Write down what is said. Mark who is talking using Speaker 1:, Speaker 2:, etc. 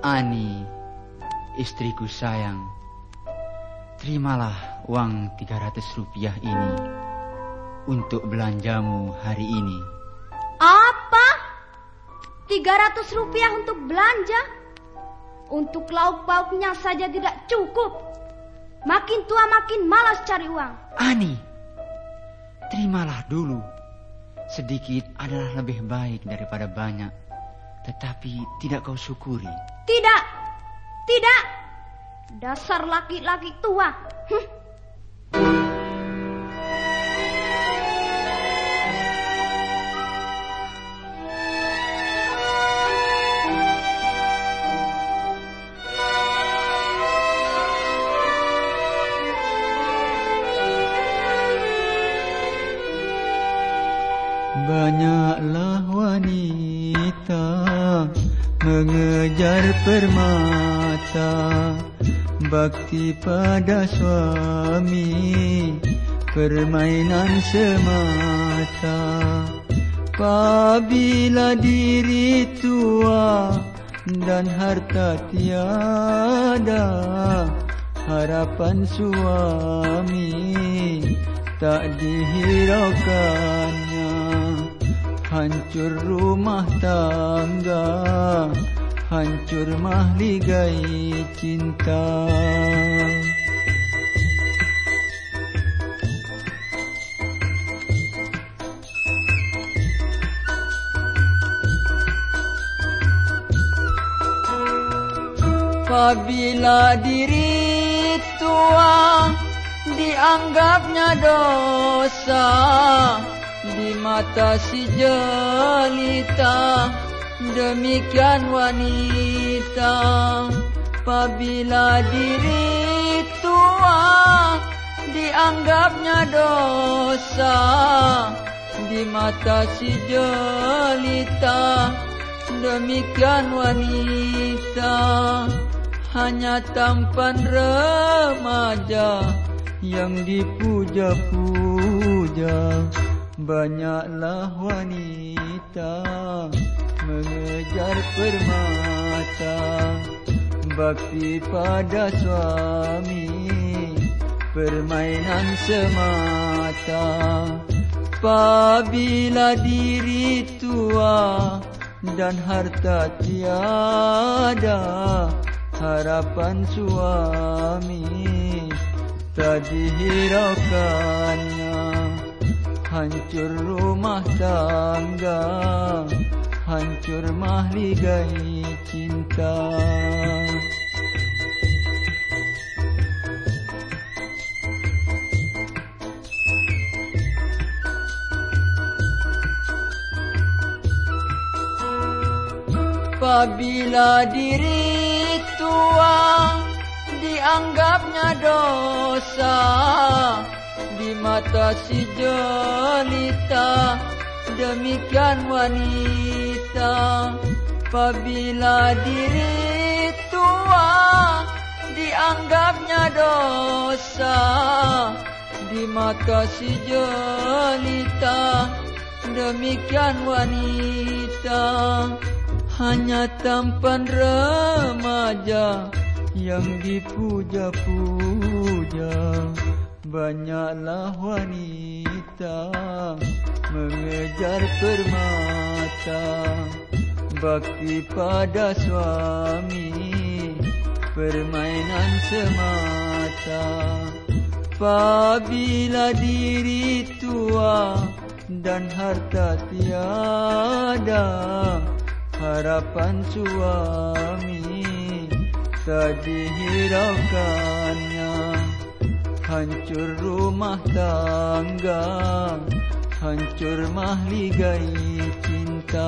Speaker 1: Ani, istriku sayang, terimalah uang 300 rupiah ini untuk belanjamu hari ini.
Speaker 2: Apa? 300 rupiah untuk belanja? Untuk lauk pauknya saja tidak cukup. Makin tua makin malas cari uang.
Speaker 1: Ani, terimalah dulu. Sedikit adalah lebih baik daripada banyak. Tetapi tidak kau syukuri.
Speaker 2: Tidak, tidak. Dasar laki-laki tua. Hm.
Speaker 3: Banyaklah wanita mengejar permata Bakti pada suami permainan semata. Apabila diri tua dan harta tiada Harapan suami tak dihiraukannya Hancur rumah tangga Hancur mahligai cinta. Apabila diri tua dianggapnya dosa di mata si jelita. Demikian wanita apabila diri tua dianggapnya dosa. Di mata si jelita demikian wanita. Hanya tampan remaja yang dipuja-puja Banyaklah wanita mengejar permata. Bakti pada suami permainan semata. Apabila diri tua dan harta tiada Harapan suami tak dihiraukannya Hancur rumah tangga Hancur mahligai cinta. Apabila diri tua dianggapnya dosa di mata si jelita demikian wanita. Apabila diri tua dianggapnya dosa. Di mata si jelita demikian wanita. Hanya tampan remaja yang dipuja-puja Banyaklah wanita mengejar permata Bakti pada suami permainan semata. Apabila diri tua dan harta tiada Harapan suami tak dihiraukannya Hancur rumah tangga Hancur mahligai cinta